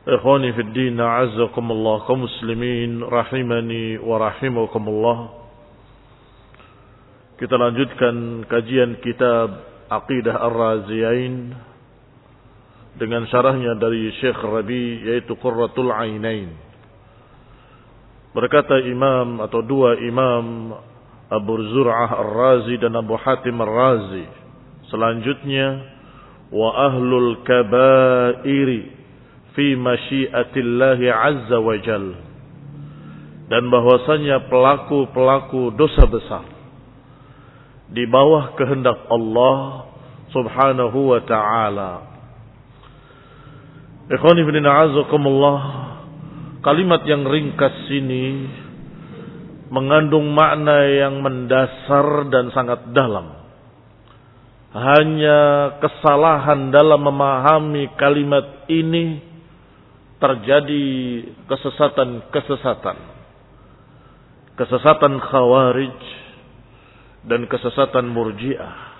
Ikhwani fi din, a'azzakumullah kaum muslimin rahimani wa rahimakumullah. Kita lanjutkan kajian kitab Aqidah Ar-Raziyain dengan syarahnya dari Syekh Rabi yaitu Qurratul Ainain. Berkata imam atau dua imam Abu Zur'ah Ar-Razi dan Abu Hatim Ar-Razi. Selanjutnya wa ahlul kabairi fi masyiatillahi azza wa jal. Dan bahwasanya pelaku-pelaku dosa besar di bawah kehendak Allah Subhanahu wa taala. Ikhwani bin a'azakumullah, kalimat yang ringkas ini mengandung makna yang mendasar dan sangat dalam. Hanya kesalahan dalam memahami kalimat ini terjadi kesesatan-kesesatan. Kesesatan khawarij dan kesesatan murjiah.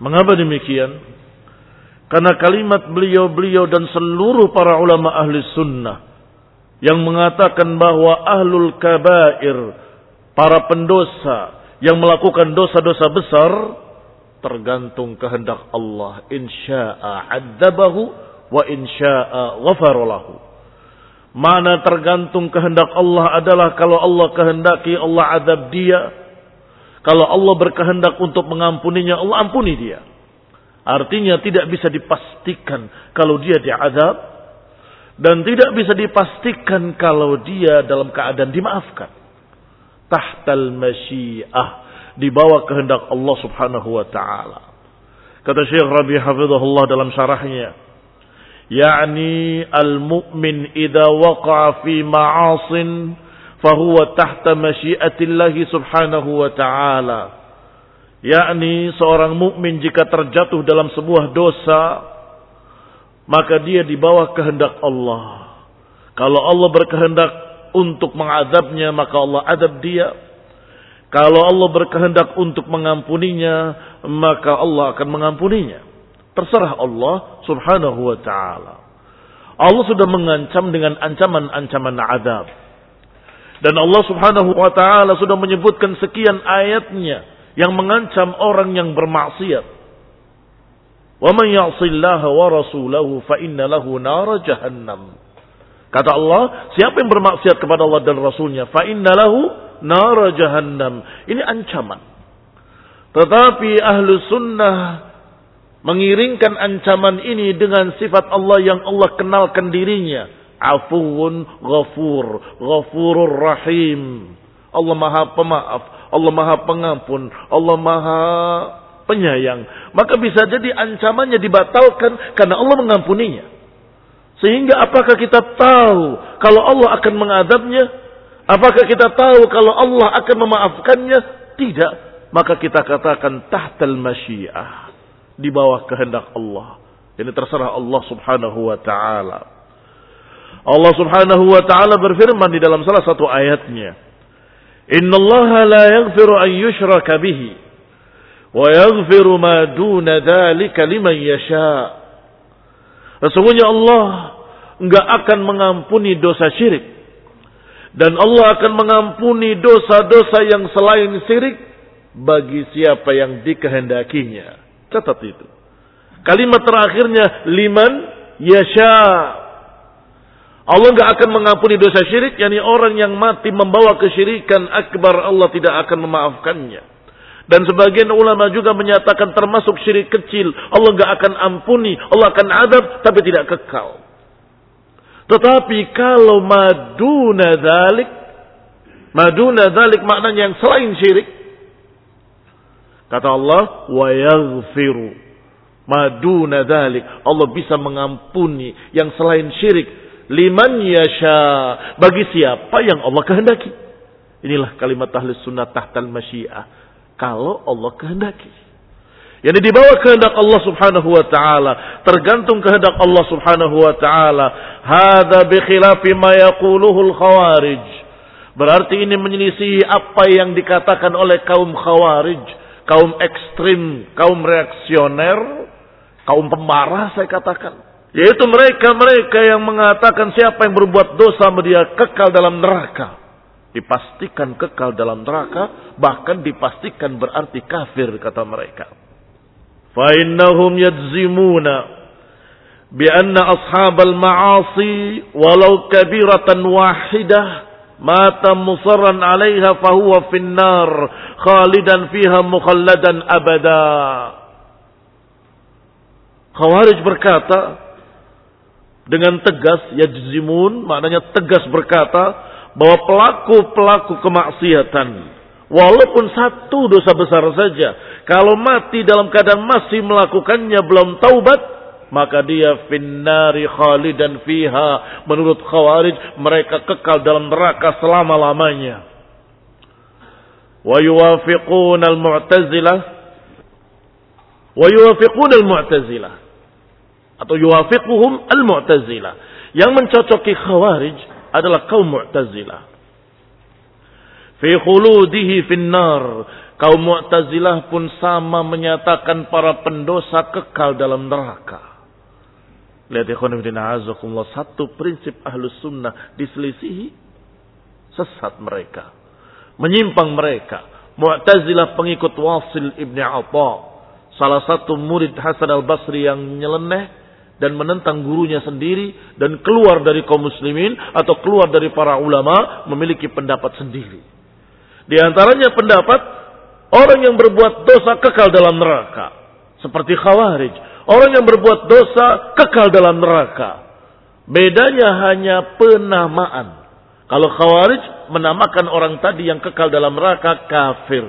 Mengapa demikian? Karena kalimat beliau-beliau dan seluruh para ulama ahli sunnah yang mengatakan bahwa ahlul kabair, para pendosa yang melakukan dosa-dosa besar, tergantung kehendak Allah. Insya'a adzabahu wa insya'a ghafarolahu. Mana tergantung kehendak Allah adalah kalau Allah kehendaki Allah adab dia, kalau Allah berkehendak untuk mengampuninya, Allah ampuni dia. Artinya tidak bisa dipastikan kalau dia diazab dan tidak bisa dipastikan kalau dia dalam keadaan dimaafkan. Tahtal masyiah di bawah kehendak Allah Subhanahu wa taala. Kata Syekh Rabi hafizahullah dalam syarahnya, yakni al-mu'min idza waqa'a fi ma'asin fahuwa tahta masyiatillahi subhanahu wa ta'ala. Yakni seorang mukmin jika terjatuh dalam sebuah dosa, maka dia di bawah kehendak Allah. Kalau Allah berkehendak untuk mengadabnya, maka Allah adab dia. Kalau Allah berkehendak untuk mengampuninya, maka Allah akan mengampuninya. Terserah Allah subhanahu wa ta'ala. Allah sudah mengancam dengan ancaman-ancaman adab. Dan Allah subhanahu wa ta'ala sudah menyebutkan sekian ayatnya yang mengancam orang yang bermaksiat. Ya'sillaha wa rasulahu fa inna lahu nara jahannam. Kata Allah, siapa yang bermaksiat kepada Allah dan Rasulnya, inna lahu nara jahannam. Ini ancaman. Tetapi ahlu sunnah mengiringkan ancaman ini dengan sifat Allah yang Allah kenalkan dirinya. Afuun ghafur, ghafurur rahim. Allah maha pemaaf, Allah maha pengampun, Allah maha penyayang. Maka bisa jadi ancamannya dibatalkan karena Allah mengampuninya. Sehingga apakah kita tahu kalau Allah akan mengadabnya? Apakah kita tahu kalau Allah akan memaafkannya? Tidak. Maka kita katakan tahtal masyiah. Di bawah kehendak Allah. Ini terserah Allah subhanahu wa ta'ala. Allah subhanahu wa ta'ala berfirman di dalam salah satu ayatnya. Inna Allah la yaghfiru an yushraka bihi. Wa yaghfiru ma duna dhalika liman yasha. Sesungguhnya Allah enggak akan mengampuni dosa syirik. Dan Allah akan mengampuni dosa-dosa yang selain syirik bagi siapa yang dikehendakinya. Catat itu. Kalimat terakhirnya liman yasha. Allah nggak akan mengampuni dosa syirik, yakni orang yang mati membawa kesyirikan akbar Allah tidak akan memaafkannya. Dan sebagian ulama juga menyatakan termasuk syirik kecil, Allah nggak akan ampuni, Allah akan adab, tapi tidak kekal. Tetapi kalau maduna dalik, maduna dalik maknanya yang selain syirik, kata Allah, wa yaghfiru maduna dalik. Allah bisa mengampuni yang selain syirik liman yasha bagi siapa yang Allah kehendaki. Inilah kalimat ahli sunnah tahtal masyiah. Kalau Allah kehendaki. Yang dibawa kehendak Allah subhanahu wa ta'ala. Tergantung kehendak Allah subhanahu wa ta'ala. Hada bikhilafi ma yakuluhul khawarij. Berarti ini menyelisihi apa yang dikatakan oleh kaum khawarij. Kaum ekstrim, kaum reaksioner, kaum pemarah saya katakan. Yaitu mereka-mereka yang mengatakan siapa yang berbuat dosa dia kekal dalam neraka. Dipastikan kekal dalam neraka, bahkan dipastikan berarti kafir kata mereka. Fa'innahum yadzimuna bi'anna ashabal ma'asi walau kabiratan wahidah mata musarran 'alaiha fahuwa finnar khalidan fiha mukhalladan abada. Khawarij berkata, dengan tegas yajzimun maknanya tegas berkata bahwa pelaku-pelaku kemaksiatan walaupun satu dosa besar saja kalau mati dalam keadaan masih melakukannya belum taubat maka dia finnari khalidan fiha menurut khawarij mereka kekal dalam neraka selama-lamanya wa yuwafiqun al-mu'tazilah wa al-mu'tazilah atau yuwafiquhum al-mu'tazilah. Yang mencocoki khawarij adalah kaum mu'tazilah. Fi khuludihi finnar. Kaum mu'tazilah pun sama menyatakan para pendosa kekal dalam neraka. Lihat ikhwan azakumullah. Satu prinsip ahlus sunnah diselisihi. Sesat mereka. Menyimpang mereka. Mu'tazilah pengikut Wasil ibn Atta. Salah satu murid Hasan al-Basri yang nyeleneh dan menentang gurunya sendiri dan keluar dari kaum muslimin atau keluar dari para ulama memiliki pendapat sendiri. Di antaranya pendapat orang yang berbuat dosa kekal dalam neraka seperti khawarij. Orang yang berbuat dosa kekal dalam neraka. Bedanya hanya penamaan. Kalau khawarij menamakan orang tadi yang kekal dalam neraka kafir.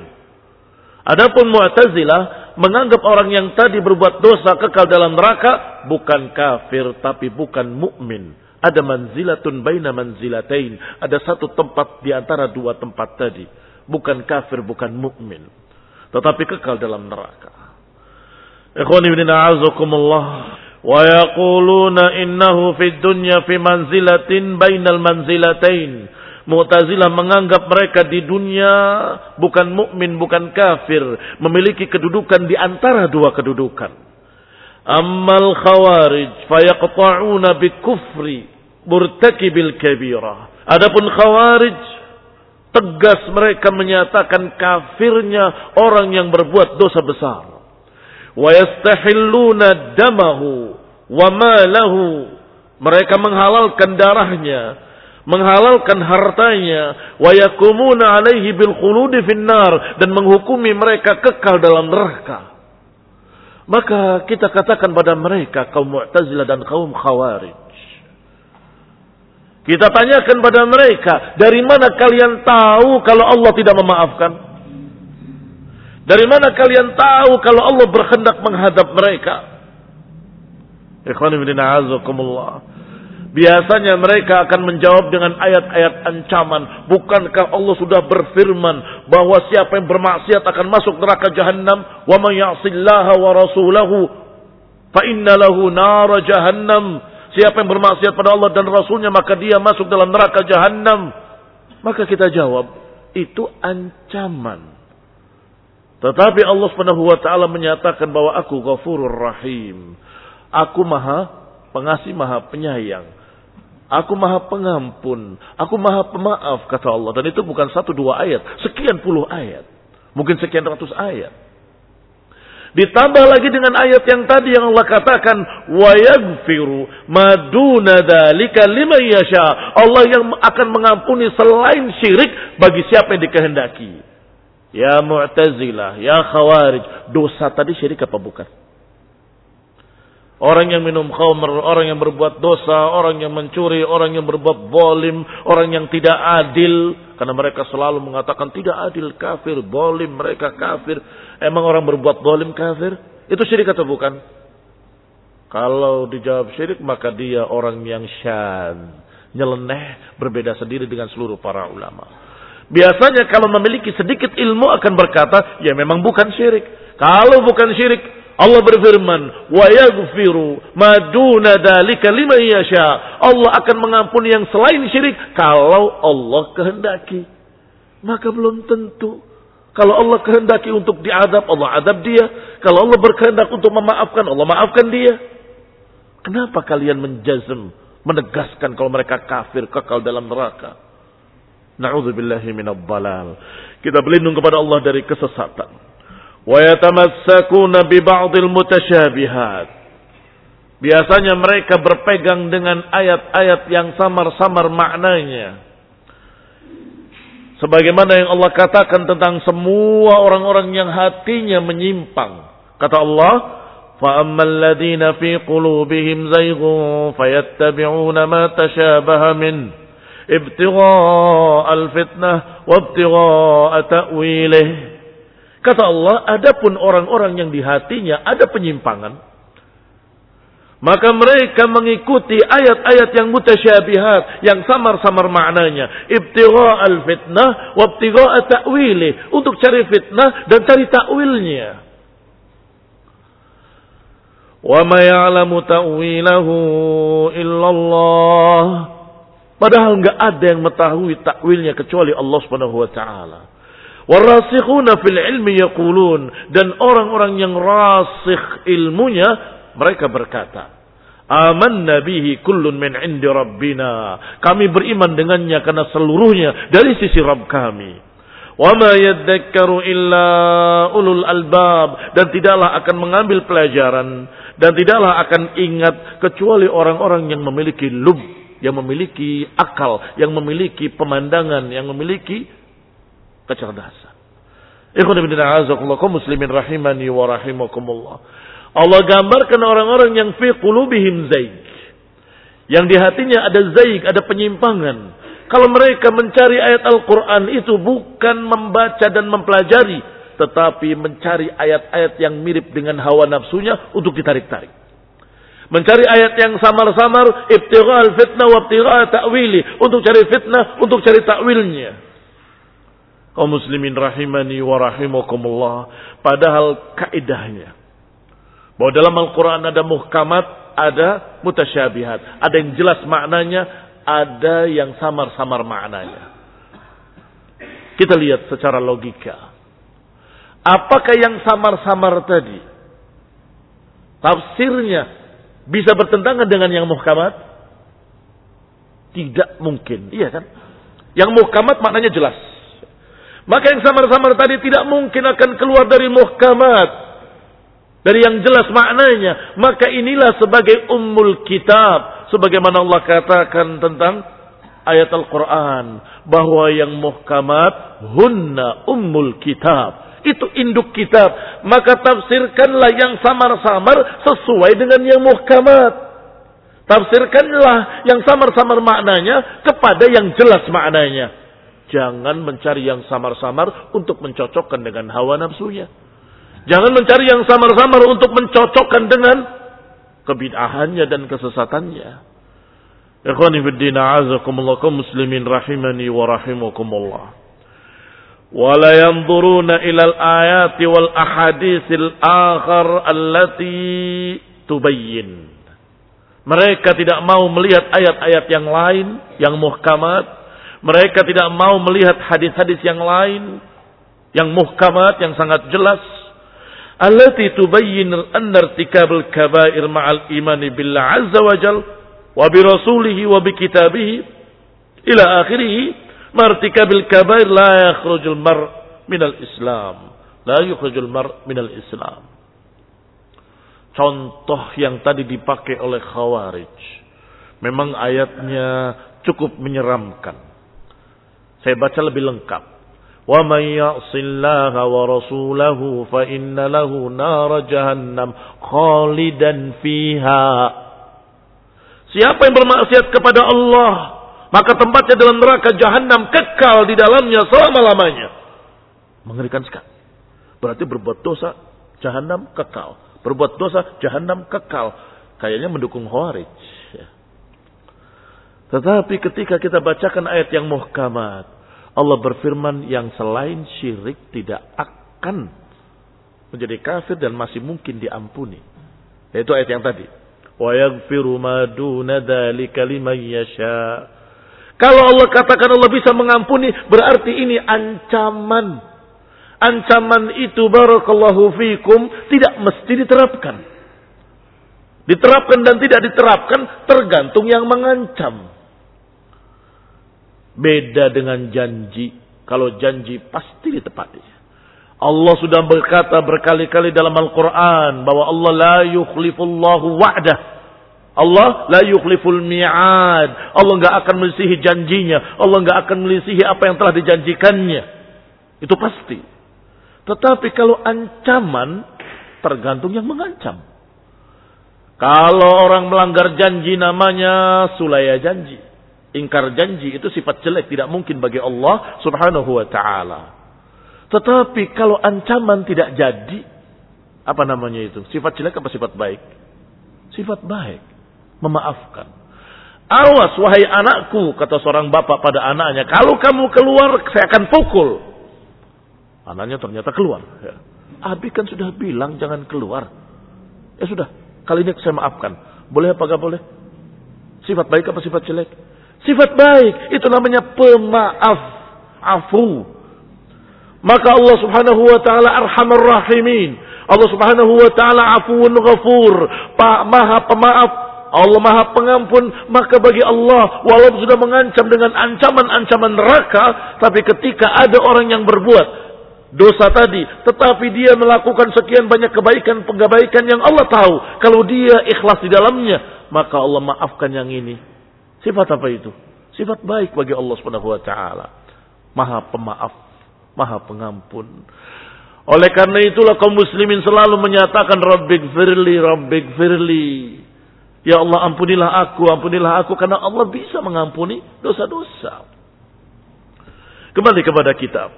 Adapun Mu'tazilah menganggap orang yang tadi berbuat dosa kekal dalam neraka bukan kafir tapi bukan mukmin. Ada manzilatun baina manzilatain. Ada satu tempat di antara dua tempat tadi. Bukan kafir, bukan mukmin. Tetapi kekal dalam neraka. Ikhwani bin a'azakumullah. Wa yaquluna innahu fid dunya fi manzilatin bainal manzilatain Mu'tazilah menganggap mereka di dunia bukan mukmin, bukan kafir, memiliki kedudukan di antara dua kedudukan. Ammal khawarij fayaqta'una bi kufri murtakibil kabirah. Adapun khawarij tegas mereka menyatakan kafirnya orang yang berbuat dosa besar. Wa yastahilluna damahu. Mereka menghalalkan darahnya, menghalalkan hartanya. wa yakumuna alaihi bil khuludi finnar dan menghukumi mereka kekal dalam neraka. Maka kita katakan pada mereka kaum Mu'tazilah dan kaum Khawarij. Kita tanyakan pada mereka dari mana kalian tahu kalau Allah tidak memaafkan dari mana kalian tahu kalau Allah berkehendak menghadap mereka Biasanya mereka akan menjawab dengan ayat-ayat ancaman. Bukankah Allah sudah berfirman bahwa siapa yang bermaksiat akan masuk neraka jahanam? Wa man ya'sillaha wa rasulahu fa inna lahu nara jahannam. Siapa yang bermaksiat pada Allah dan Rasulnya maka dia masuk dalam neraka jahanam. Maka kita jawab, itu ancaman. Tetapi Allah Subhanahu wa taala menyatakan bahwa aku Ghafurur Rahim. Aku Maha Pengasih, Maha Penyayang. Aku maha pengampun. Aku maha pemaaf, kata Allah. Dan itu bukan satu dua ayat. Sekian puluh ayat. Mungkin sekian ratus ayat. Ditambah lagi dengan ayat yang tadi yang Allah katakan wa yaghfiru maduna dzalika liman yasha. Allah yang akan mengampuni selain syirik bagi siapa yang dikehendaki. Ya Mu'tazilah, ya Khawarij, dosa tadi syirik apa bukan? Orang yang minum khamr, orang yang berbuat dosa, orang yang mencuri, orang yang berbuat bolim, orang yang tidak adil. Karena mereka selalu mengatakan tidak adil, kafir, bolim, mereka kafir. Emang orang berbuat bolim kafir? Itu syirik atau bukan? Kalau dijawab syirik, maka dia orang yang syad. Nyeleneh, berbeda sendiri dengan seluruh para ulama. Biasanya kalau memiliki sedikit ilmu akan berkata, ya memang bukan syirik. Kalau bukan syirik, Allah berfirman, "Wa yaghfiru ma duna dzalika liman yasha." Allah akan mengampuni yang selain syirik kalau Allah kehendaki. Maka belum tentu. Kalau Allah kehendaki untuk diadab, Allah adab dia. Kalau Allah berkehendak untuk memaafkan, Allah maafkan dia. Kenapa kalian menjazm, menegaskan kalau mereka kafir, kekal dalam neraka? Na'udzubillahi minad balal. Kita berlindung kepada Allah dari kesesatan. وَيَتَمَسَّكُونَ بِبَعْضِ الْمُتَشَابِهَاتِ Biasanya mereka berpegang dengan ayat-ayat yang samar-samar maknanya. Sebagaimana yang Allah katakan tentang semua orang-orang yang hatinya menyimpang. Kata Allah, فَأَمَّا الَّذِينَ فِي قُلُوبِهِمْ زَيْغٌ فَيَتَّبِعُونَ مَا تَشَابَهَ مِنْهِ ابتغاء الفتنة وابتغاء تأويله. Kata Allah, adapun orang-orang yang di hatinya ada penyimpangan, maka mereka mengikuti ayat-ayat yang mutasyabihat, yang samar-samar maknanya. Ibtigha al-fitnah wa ibtigha ta'wili. Untuk cari fitnah dan cari tawilnya. Wa ma ya'lamu ta'wilahu illallah. Padahal enggak ada yang mengetahui takwilnya kecuali Allah Subhanahu wa taala. Warasikhuna fil ilmi yaqulun dan orang-orang yang rasikh ilmunya mereka berkata, Amanna bihi kullun min indi rabbina. Kami beriman dengannya karena seluruhnya dari sisi Rabb kami. Wa ma yadzakkaru illa ulul albab dan tidaklah akan mengambil pelajaran dan tidaklah akan ingat kecuali orang-orang yang memiliki lub, yang memiliki akal, yang memiliki pemandangan, yang memiliki kecerdasan. Ikhwan ibn a'azakullah muslimin rahimani wa rahimakumullah. Allah gambarkan orang-orang yang fi qulubihim zaig. Yang di hatinya ada zaig, ada penyimpangan. Kalau mereka mencari ayat Al-Quran itu bukan membaca dan mempelajari. Tetapi mencari ayat-ayat yang mirip dengan hawa nafsunya untuk ditarik-tarik. Mencari ayat yang samar-samar. Ibtighal fitnah wa ibtighal ta'wili. Untuk cari fitnah, untuk cari ta'wilnya kaum muslimin rahimani wa rahimakumullah. Padahal kaidahnya bahwa dalam Al-Quran ada muhkamat, ada mutasyabihat. Ada yang jelas maknanya, ada yang samar-samar maknanya. Kita lihat secara logika. Apakah yang samar-samar tadi? Tafsirnya bisa bertentangan dengan yang muhkamat? Tidak mungkin. Iya kan? Yang muhkamat maknanya jelas. Maka yang samar-samar tadi tidak mungkin akan keluar dari muhkamat. Dari yang jelas maknanya. Maka inilah sebagai ummul kitab. Sebagaimana Allah katakan tentang ayat Al-Quran. Bahwa yang muhkamat hunna ummul kitab. Itu induk kitab. Maka tafsirkanlah yang samar-samar sesuai dengan yang muhkamat. Tafsirkanlah yang samar-samar maknanya kepada yang jelas maknanya. Jangan mencari yang samar-samar untuk mencocokkan dengan hawa nafsunya. Jangan mencari yang samar-samar untuk mencocokkan dengan kebid'ahannya dan kesesatannya. Ikhwani fiddin muslimin rahimani wa. ولا ينظرون إلى الآيات والأحاديث الآخر التي تبين mereka tidak mau melihat ayat-ayat yang lain yang muhkamat mereka tidak mau melihat hadis-hadis yang lain yang muhkamat yang sangat jelas allati tubayyin anna irtikabul kaba'ir ma'al imani billah azza wa jal wa bi rasulihi wa bi kitabihi ila akhirih martikabil kaba'ir la yakhrujul mar minal islam la yukhrujul mar minal islam contoh yang tadi dipakai oleh Khawarij. Memang ayatnya cukup menyeramkan. Saya baca lebih lengkap. Wa may ya'sillaha wa rasulahu fa inna lahu nar jahannam khalidan fiha. Siapa yang bermaksiat kepada Allah, maka tempatnya dalam neraka jahanam kekal di dalamnya selama-lamanya. Mengerikan sekali. Berarti berbuat dosa jahanam kekal. Berbuat dosa jahanam kekal. Kayaknya mendukung Khawarij. Ya. Tetapi ketika kita bacakan ayat yang muhkamat, Allah berfirman yang selain syirik tidak akan menjadi kafir dan masih mungkin diampuni. Yaitu ayat yang tadi. Yaghfiru ma duna dzalika liman yasha. Kalau Allah katakan Allah bisa mengampuni, berarti ini ancaman. Ancaman itu barakallahu fikum tidak mesti diterapkan. Diterapkan dan tidak diterapkan tergantung yang mengancam. Beda dengan janji. Kalau janji pasti ditepati. Allah sudah berkata berkali-kali dalam Al-Quran bahwa Allah la yukhlifullahu wa'dah. Allah la yukhliful mi'ad. Allah nggak akan melisihi janjinya. Allah nggak akan melisihi apa yang telah dijanjikannya. Itu pasti. Tetapi kalau ancaman tergantung yang mengancam. Kalau orang melanggar janji namanya sulaya janji. Ingkar janji itu sifat jelek tidak mungkin bagi Allah Subhanahu wa taala. Tetapi kalau ancaman tidak jadi, apa namanya itu? Sifat jelek apa sifat baik? Sifat baik memaafkan. Awas wahai anakku, kata seorang bapak pada anaknya, kalau kamu keluar saya akan pukul. Anaknya ternyata keluar. Ya. Abi kan sudah bilang jangan keluar. Ya sudah, kali ini saya maafkan. Boleh apa gak boleh? Sifat baik apa sifat jelek? Sifat baik, itu namanya pemaaf. Afu. Maka Allah subhanahu wa ta'ala arhamar rahimin. Allah subhanahu wa ta'ala afuun ghafur. Maha pemaaf Allah maha pengampun, maka bagi Allah, walaupun sudah mengancam dengan ancaman-ancaman neraka, tapi ketika ada orang yang berbuat dosa tadi, tetapi dia melakukan sekian banyak kebaikan-kebaikan yang Allah tahu, kalau dia ikhlas di dalamnya, maka Allah maafkan yang ini. Sifat apa itu? Sifat baik bagi Allah Subhanahu wa taala. Maha pemaaf, maha pengampun. Oleh karena itulah kaum muslimin selalu menyatakan Rabbik firli, Rabbik firli. Ya Allah ampunilah aku, ampunilah aku karena Allah bisa mengampuni dosa-dosa. Kembali kepada kitab.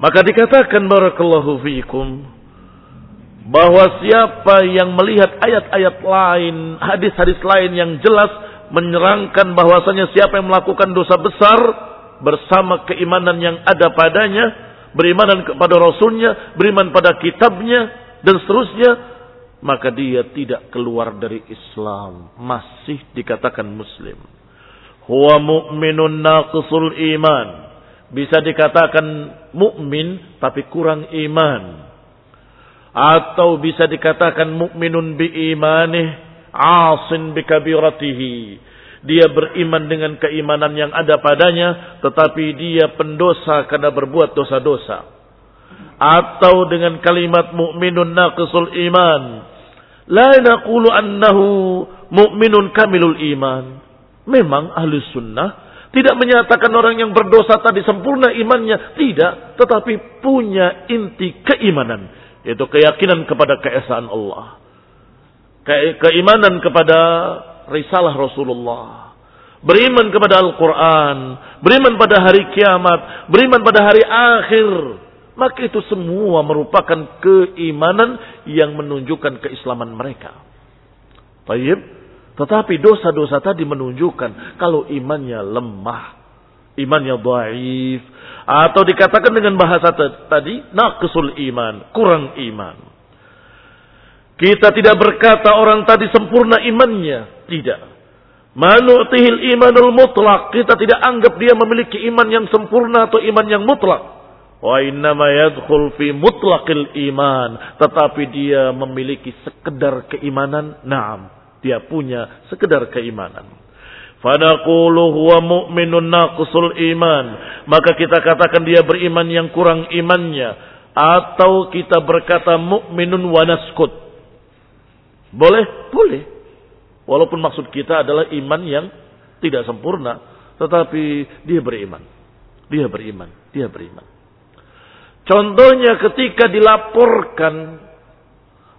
Maka dikatakan barakallahu fiikum bahwa siapa yang melihat ayat-ayat lain, hadis-hadis lain yang jelas menyerangkan bahwasanya siapa yang melakukan dosa besar bersama keimanan yang ada padanya, beriman kepada rasulnya, beriman pada kitabnya dan seterusnya, maka dia tidak keluar dari Islam, masih dikatakan muslim. Huwa mu'minun naqisul iman. Bisa dikatakan mukmin tapi kurang iman. Atau bisa dikatakan mukminun bi imanih asin bi kabiratihi. Dia beriman dengan keimanan yang ada padanya, tetapi dia pendosa karena berbuat dosa-dosa. Atau dengan kalimat mukminun naqisul iman, La naqulu annahu mu'minun kamilul iman. Memang ahli sunnah tidak menyatakan orang yang berdosa tadi sempurna imannya. Tidak. Tetapi punya inti keimanan. Yaitu keyakinan kepada keesaan Allah. Ke keimanan kepada risalah Rasulullah. Beriman kepada Al-Quran. Beriman pada hari kiamat. Beriman pada hari akhir maka itu semua merupakan keimanan yang menunjukkan keislaman mereka. Baik, tetapi dosa-dosa tadi menunjukkan kalau imannya lemah, imannya dhaif, atau dikatakan dengan bahasa tadi naqsul iman, kurang iman. Kita tidak berkata orang tadi sempurna imannya, tidak. Manu'tihil imanul mutlak. Kita tidak anggap dia memiliki iman yang sempurna atau iman yang mutlak. Wa innama yadkhul fi mutlaqil iman. Tetapi dia memiliki sekedar keimanan. Naam. Dia punya sekedar keimanan. Fadaqulu huwa mu'minun naqusul iman. Maka kita katakan dia beriman yang kurang imannya. Atau kita berkata mu'minun wa naskut. Boleh? Boleh. Walaupun maksud kita adalah iman yang tidak sempurna. Tetapi dia beriman. Dia beriman. Dia beriman. Contohnya ketika dilaporkan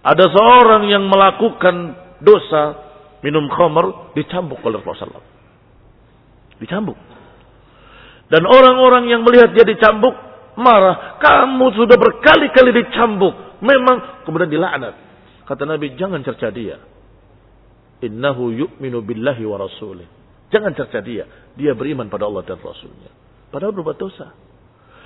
ada seorang yang melakukan dosa minum khamr dicambuk oleh Rasulullah. Dicambuk. Dan orang-orang yang melihat dia dicambuk marah. Kamu sudah berkali-kali dicambuk. Memang kemudian dilaknat. Kata Nabi, jangan cerca dia. Innahu yu'minu billahi wa rasulih. Jangan cerca dia. Dia beriman pada Allah dan Rasulnya. Padahal berbuat dosa.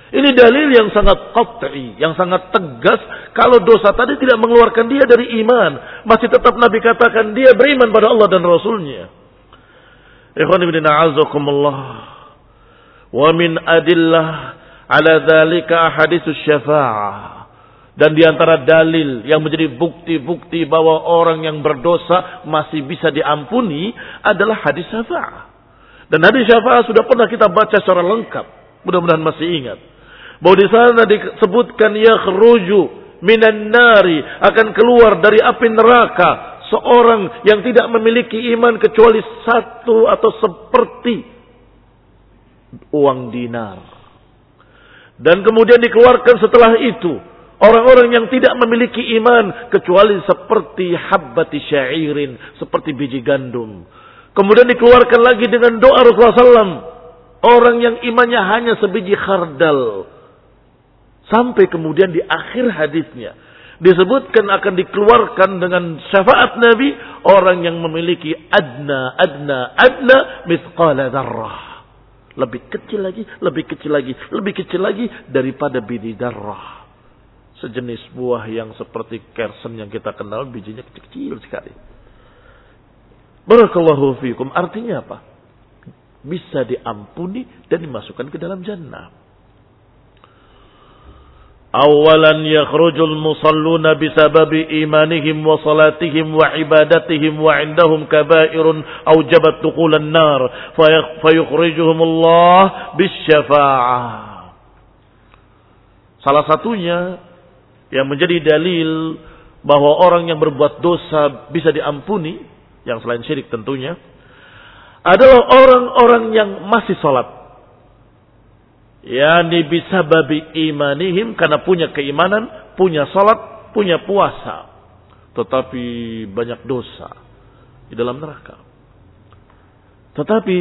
Ini dalil yang sangat qat'i, yang sangat tegas. Kalau dosa tadi tidak mengeluarkan dia dari iman. Masih tetap Nabi katakan dia beriman pada Allah dan Rasulnya. Ikhwan ibn a'azakumullah. Wa min adillah ala dhalika ahadithu syafa'ah. Dan di antara dalil yang menjadi bukti-bukti bahwa orang yang berdosa masih bisa diampuni adalah hadis syafa'ah. Dan hadis syafa'ah sudah pernah kita baca secara lengkap. Mudah-mudahan masih ingat. Bahwa di sana disebutkan ya minan nari akan keluar dari api neraka seorang yang tidak memiliki iman kecuali satu atau seperti uang dinar. Dan kemudian dikeluarkan setelah itu Orang-orang yang tidak memiliki iman kecuali seperti habbati syairin, seperti biji gandum. Kemudian dikeluarkan lagi dengan doa Rasulullah SAW. Orang yang imannya hanya sebiji khardal. Sampai kemudian di akhir hadisnya. Disebutkan akan dikeluarkan dengan syafaat Nabi. Orang yang memiliki adna, adna, adna mithqala darrah. Lebih kecil lagi, lebih kecil lagi, lebih kecil lagi daripada biji darrah sejenis buah yang seperti kersen yang kita kenal bijinya kecil-kecil sekali. Barakallahu fiikum. Artinya apa? Bisa diampuni dan dimasukkan ke dalam jannah. Awalan yakhrujul musalluna bisababi imanihim wa salatihim wa ibadatihim wa indahum kabairun aujabat dukulan nar fayukhrijuhum Allah bisyafa'ah. Salah satunya yang menjadi dalil bahwa orang yang berbuat dosa bisa diampuni, yang selain syirik tentunya, adalah orang-orang yang masih sholat. Yani bisa babi imanihim karena punya keimanan, punya sholat, punya puasa. Tetapi banyak dosa di dalam neraka. Tetapi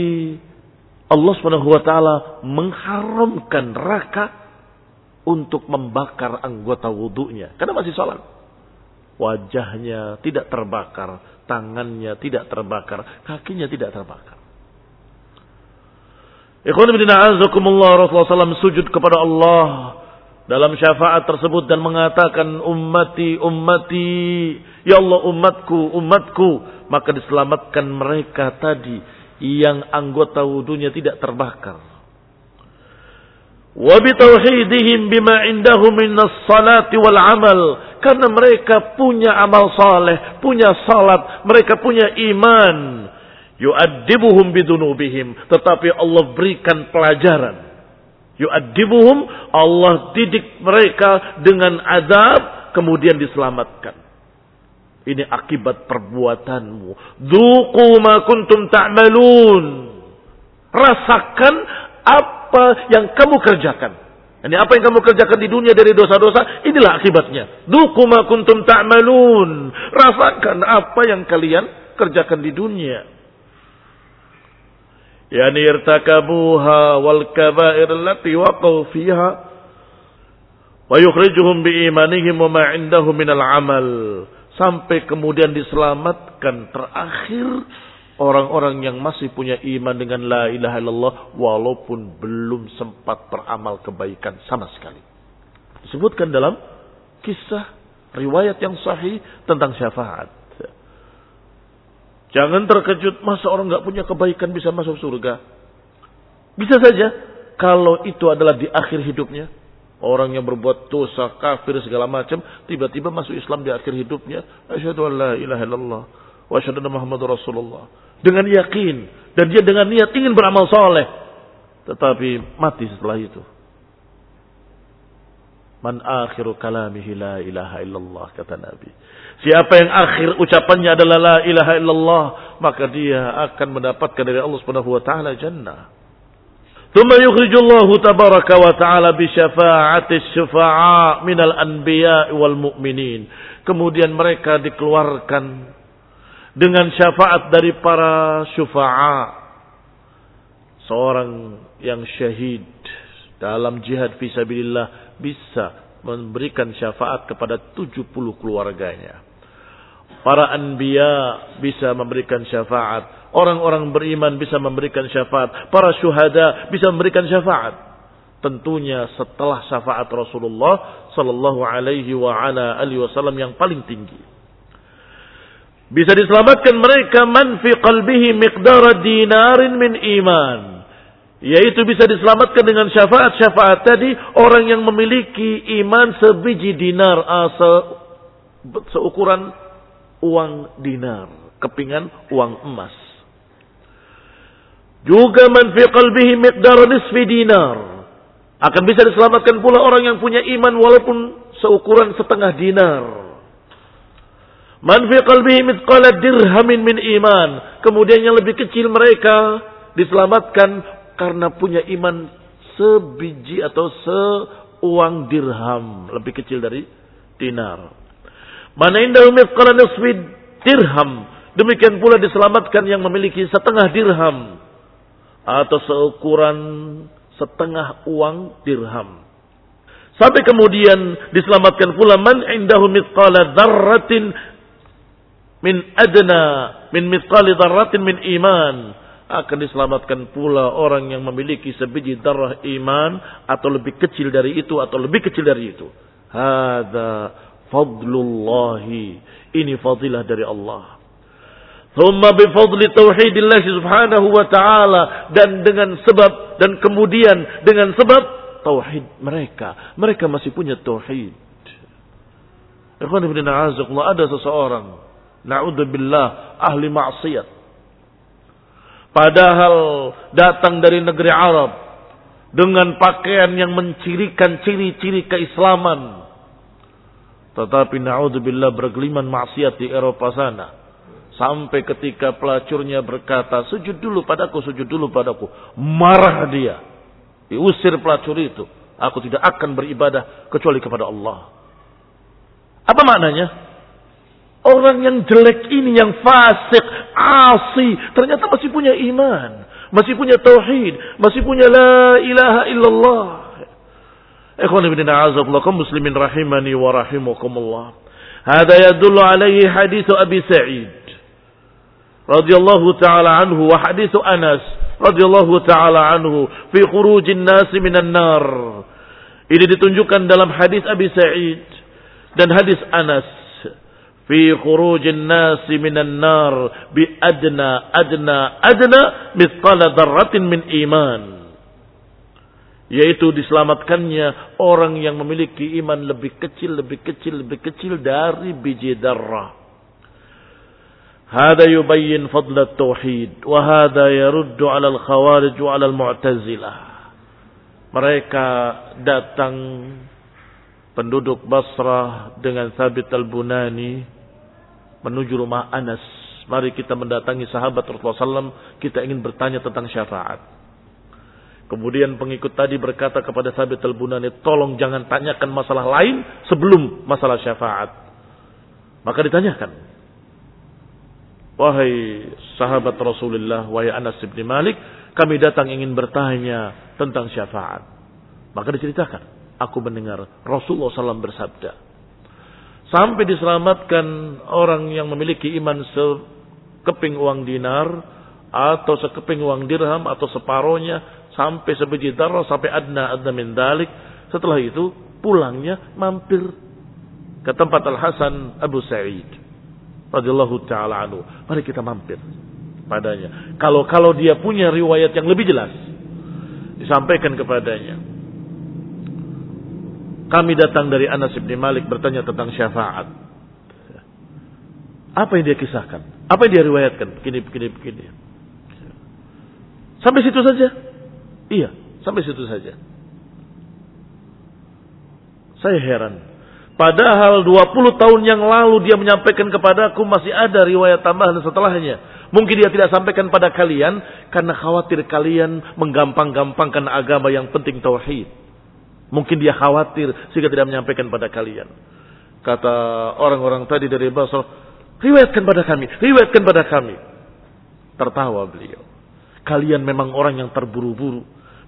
Allah Subhanahu wa taala mengharamkan neraka untuk membakar anggota wudhunya. Karena masih sholat. Wajahnya tidak terbakar, tangannya tidak terbakar, kakinya tidak terbakar. Ikhwan bin a'azakumullah Rasulullah SAW sujud kepada Allah dalam syafaat tersebut dan mengatakan ummati ummati ya Allah umatku umatku maka diselamatkan mereka tadi yang anggota wudhunya tidak terbakar Wabitauhidihim bima indahu minas salati wal amal. Karena mereka punya amal saleh, punya salat, mereka punya iman. Yu'addibuhum bidunubihim. Tetapi Allah berikan pelajaran. Yu'addibuhum, Allah didik mereka dengan azab, kemudian diselamatkan. Ini akibat perbuatanmu. Duku ma kuntum ta'malun. Rasakan apa yang kamu kerjakan. Ini apa yang kamu kerjakan di dunia dari dosa-dosa, inilah akibatnya. Duku ma kuntum ta'malun. Rasakan apa yang kalian kerjakan di dunia. Yani irtakabuha wal kabair allati waqaw fiha wa yukhrijuhum bi imanihim wa ma indahu minal amal. Sampai kemudian diselamatkan terakhir Orang-orang yang masih punya iman dengan la ilaha illallah walaupun belum sempat beramal kebaikan sama sekali. Disebutkan dalam kisah riwayat yang sahih tentang syafaat. Jangan terkejut masa orang nggak punya kebaikan bisa masuk surga. Bisa saja kalau itu adalah di akhir hidupnya. Orang yang berbuat dosa, kafir segala macam, tiba-tiba masuk Islam di akhir hidupnya. Asyhadu an la ilaha illallah wa asyhadu anna Rasulullah dengan yakin dan dia dengan niat ingin beramal soleh tetapi mati setelah itu Man akhiru kalamihi la ilaha illallah kata Nabi. Siapa yang akhir ucapannya adalah la ilaha illallah, maka dia akan mendapatkan dari Allah Subhanahu wa taala jannah. ثم يخرج الله تبارك وتعالى بشفاعة الشفعاء من الأنبياء والمؤمنين. Kemudian mereka dikeluarkan dengan syafaat dari para syufa'a. Seorang yang syahid dalam jihad fisabilillah bisa memberikan syafaat kepada 70 keluarganya. Para anbiya bisa memberikan syafaat. Orang-orang beriman bisa memberikan syafaat. Para syuhada bisa memberikan syafaat. Tentunya setelah syafaat Rasulullah sallallahu alaihi wa ala alihi wasallam yang paling tinggi. Bisa diselamatkan mereka man fi qalbihi miqdara dinarin min iman. Yaitu bisa diselamatkan dengan syafaat-syafaat tadi orang yang memiliki iman sebiji dinar, uh, se, seukuran uang dinar, kepingan uang emas. Juga man fi qalbihi miqdar nisfi dinar. Akan bisa diselamatkan pula orang yang punya iman walaupun seukuran setengah dinar. Man fi qalbihi mithqala dirhamin min iman. Kemudian yang lebih kecil mereka diselamatkan karena punya iman sebiji atau seuang dirham, lebih kecil dari dinar. Mana indahu mithqala nisfi dirham, demikian pula diselamatkan yang memiliki setengah dirham atau seukuran setengah uang dirham. Sampai kemudian diselamatkan pula man indahu mithqala dzarratin min adna min mithqali dzarratin min iman akan diselamatkan pula orang yang memiliki sebiji darah iman atau lebih kecil dari itu atau lebih kecil dari itu. Hada fadlullahi. Ini fadilah dari Allah. Thumma bifadli tauhidillah subhanahu wa ta'ala. Dan dengan sebab, dan kemudian dengan sebab tauhid mereka. Mereka masih punya tauhid. Ikhwan ibn ada seseorang. Na'udzubillah ahli maksiat Padahal datang dari negeri Arab dengan pakaian yang mencirikan ciri-ciri keislaman. Tetapi na'udzubillah bergeliman maksiat di Eropa sana. Sampai ketika pelacurnya berkata, sujud dulu padaku, sujud dulu padaku. Marah dia. Diusir pelacur itu. Aku tidak akan beribadah kecuali kepada Allah. Apa maknanya? Orang yang jelek ini, yang fasik, asi, ternyata masih punya iman. Masih punya tauhid. Masih punya la ilaha illallah. Ikhwan ibn a'azakullah, kaum muslimin rahimani wa rahimakumullah. Hada yadullu alaihi hadithu Abi Sa'id. radhiyallahu ta'ala anhu wa hadithu Anas radhiyallahu ta'ala anhu fi khurujin nasi minan nar. Ini ditunjukkan dalam hadis Abi Sa'id dan hadis Anas fi khurujin nasi minan nar bi adna adna adna mithqala dzarratin min iman Yaitu diselamatkannya orang yang memiliki iman lebih kecil, lebih kecil, lebih kecil dari biji darah. Hada yubayyin fadla tauhid. Wahada yaruddu ala al-khawarij wa ala al-mu'tazilah. Mereka datang penduduk Basrah dengan Sabit al-Bunani menuju rumah Anas. Mari kita mendatangi sahabat Rasulullah SAW. Kita ingin bertanya tentang syafaat. Kemudian pengikut tadi berkata kepada sahabat al-Bunani, tolong jangan tanyakan masalah lain sebelum masalah syafaat. Maka ditanyakan. Wahai sahabat Rasulullah, wahai Anas bin Malik, kami datang ingin bertanya tentang syafaat. Maka diceritakan, aku mendengar Rasulullah SAW bersabda, Sampai diselamatkan orang yang memiliki iman sekeping uang dinar atau sekeping uang dirham atau separohnya sampai sebiji darah sampai adna adna min dalik. Setelah itu pulangnya mampir ke tempat Al Hasan Abu Sa'id radhiyallahu taala anhu. Mari kita mampir padanya. Kalau kalau dia punya riwayat yang lebih jelas disampaikan kepadanya. Kami datang dari Anas bin Malik bertanya tentang syafaat. Apa yang dia kisahkan? Apa yang dia riwayatkan? Begini, begini, begini. Sampai situ saja? Iya, sampai situ saja. Saya heran. Padahal 20 tahun yang lalu dia menyampaikan kepadaku masih ada riwayat tambahan setelahnya. Mungkin dia tidak sampaikan pada kalian karena khawatir kalian menggampang-gampangkan agama yang penting tauhid. Mungkin dia khawatir sehingga tidak menyampaikan pada kalian. Kata orang-orang tadi dari Basra, riwayatkan pada kami, riwayatkan pada kami. Tertawa beliau. Kalian memang orang yang terburu-buru.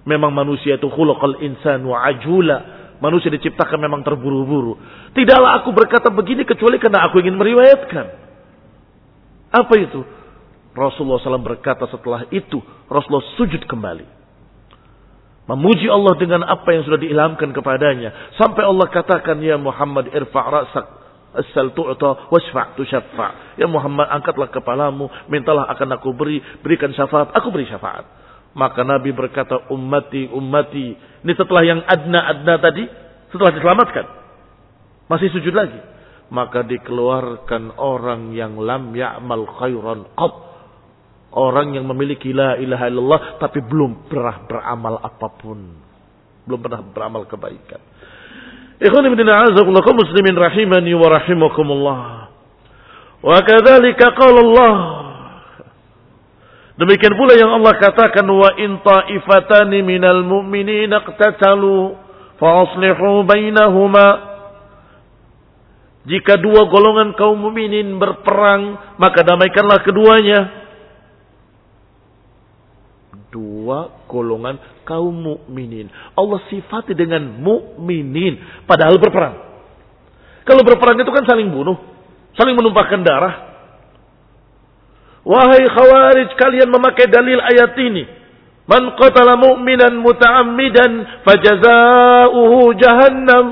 Memang manusia itu khulaqal insan wa ajula. Manusia diciptakan memang terburu-buru. Tidaklah aku berkata begini kecuali karena aku ingin meriwayatkan. Apa itu? Rasulullah SAW berkata setelah itu, Rasulullah sujud kembali. Memuji Allah dengan apa yang sudah diilhamkan kepadanya. Sampai Allah katakan, Ya Muhammad irfa' ra'sak. Asal tu'ta wasfa' tushaffa. Ya Muhammad angkatlah kepalamu. Mintalah akan aku beri. Berikan syafaat. Aku beri syafaat. Maka Nabi berkata, ummati, ummati. Ini setelah yang adna-adna tadi, setelah diselamatkan. Masih sujud lagi. Maka dikeluarkan orang yang lam ya'mal khairan qab. Orang yang memiliki la ilaha illallah tapi belum pernah beramal apa pun. Belum pernah beramal kebaikan. Ikhwan ibn muslimin rahimani wa rahimakumullah. Wa kadzalika qala Demikian pula yang Allah katakan wa in ta'ifatani minal mu'minina iqtatalu fa aslihu bainahuma. Jika dua golongan kaum mukminin berperang maka damaikanlah keduanya. Dua golongan kaum mukminin. Allah sifati dengan mukminin padahal berperang. Kalau berperang itu kan saling bunuh saling menumpahkan darah Wahai khawarij kalian memakai dalil ayat ini. Man qatala mu'minan muta'ammidan fajaza'uhu jahannam.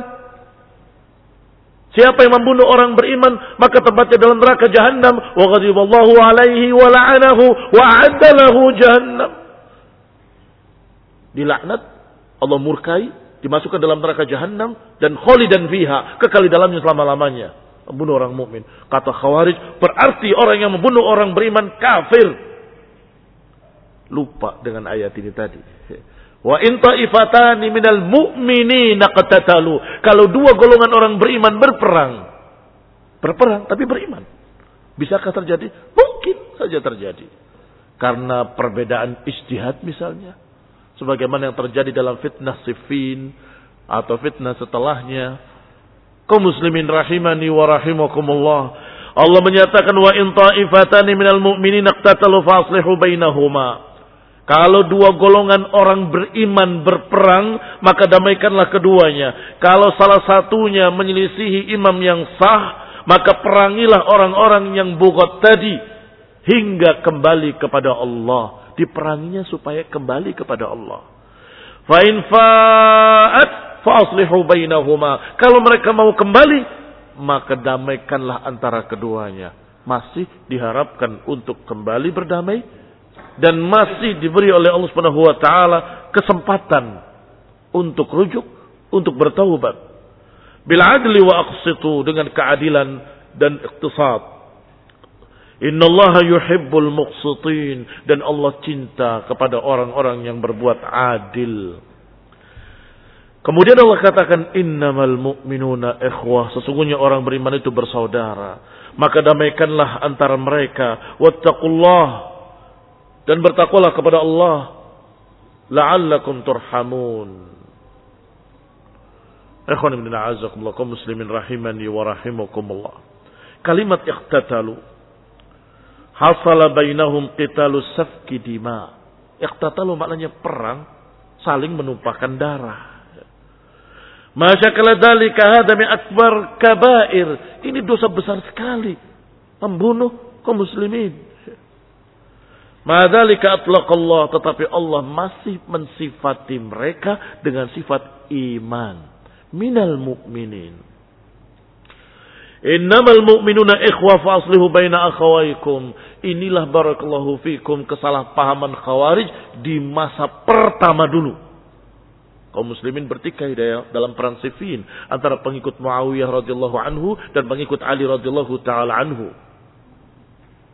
Siapa yang membunuh orang beriman maka tempatnya dalam neraka jahannam wa ghadiballahu alaihi wa la'anahu wa a'adda lahu jahannam. Dilaknat, Allah murkai, dimasukkan dalam neraka jahannam dan khalidan fiha, kekal di dalamnya selama-lamanya membunuh orang mukmin. Kata Khawarij, berarti orang yang membunuh orang beriman kafir. Lupa dengan ayat ini tadi. Wa in ta'ifatani minal mu'minina qatatalu. Kalau dua golongan orang beriman berperang. Berperang tapi beriman. Bisakah terjadi? Mungkin saja terjadi. Karena perbedaan istihad misalnya. Sebagaimana yang terjadi dalam fitnah sifin. Atau fitnah setelahnya kaum muslimin rahimani wa rahimakumullah. Allah menyatakan wa in ta'ifatani minal mu'minin iqtatalu faslihu bainahuma. Kalau dua golongan orang beriman berperang, maka damaikanlah keduanya. Kalau salah satunya menyelisihi imam yang sah, maka perangilah orang-orang yang bugot tadi hingga kembali kepada Allah. Diperanginya supaya kembali kepada Allah. Fa in fa'at Fa'aslihu bainahuma. Kalau mereka mau kembali, maka damaikanlah antara keduanya. Masih diharapkan untuk kembali berdamai dan masih diberi oleh Allah Subhanahu wa taala kesempatan untuk rujuk, untuk bertaubat. Bil adli wa aqsitu dengan keadilan dan iktisad. Allah yuhibbul muqsitin dan Allah cinta kepada orang-orang yang berbuat adil. Kemudian Allah katakan innamal mu'minuna ikhwah. Sesungguhnya orang beriman itu bersaudara. Maka damaikanlah antara mereka. Wattaqullah. Dan bertakwalah kepada Allah. La'allakum turhamun. Ikhwan ibn a'azakumullah. Kau muslimin rahimani wa rahimakumullah. Kalimat iqtatalu. Hasala bainahum qitalu safki dima. Iqtatalu maknanya perang. Saling menumpahkan darah. Masyakala dalika hadha min akbar kabair. Ini dosa besar sekali. Membunuh kaum muslimin. Madzalika atlaq Allah tetapi Allah masih mensifati mereka dengan sifat iman. Minal mu'minin. Innamal mu'minuna ikhwa fa aslihu baina akhawaikum. Inilah barakallahu fikum kesalahpahaman khawarij di masa pertama dulu kaum muslimin bertikai dalam perang Siffin antara pengikut Muawiyah radhiyallahu anhu dan pengikut Ali radhiyallahu taala anhu.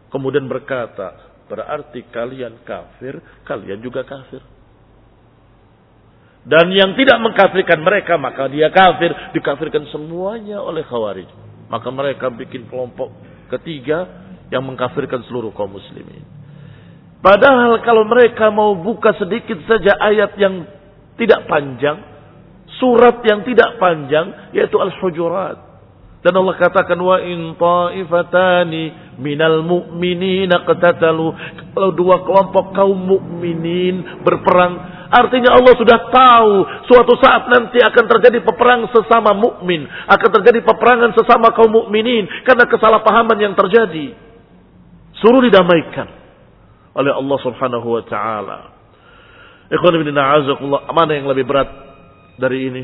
Kemudian berkata, berarti kalian kafir, kalian juga kafir. Dan yang tidak mengkafirkan mereka maka dia kafir. Dikafirkan semuanya oleh khawarij. Maka mereka bikin kelompok ketiga yang mengkafirkan seluruh kaum muslimin. Padahal kalau mereka mau buka sedikit saja ayat yang tidak panjang, surat yang tidak panjang, yaitu Al-Hujurat. Dan Allah katakan wa in ta'ifatani minal mu'minina qatatalu. Kalau dua kelompok kaum mukminin berperang, artinya Allah sudah tahu suatu saat nanti akan terjadi peperang sesama mukmin, akan terjadi peperangan sesama kaum mukminin karena kesalahpahaman yang terjadi. Suruh didamaikan oleh Allah Subhanahu wa taala. Mana yang lebih berat dari ini?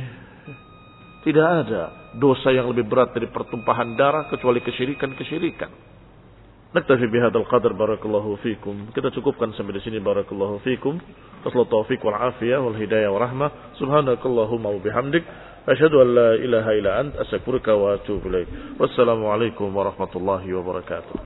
Tidak ada dosa yang lebih berat dari pertumpahan darah kecuali kesyirikan-kesyirikan. Naktafi bihadzal qadar barakallahu fikum. Kita cukupkan sampai di sini barakallahu fikum. Wassalamu taufiq wal afiyah wal hidayah wa rahmah. Subhanakallahumma wa bihamdik asyhadu an la ilaha illa ant astaghfiruka wa atubu ilaik. Wassalamu alaikum warahmatullahi wabarakatuh.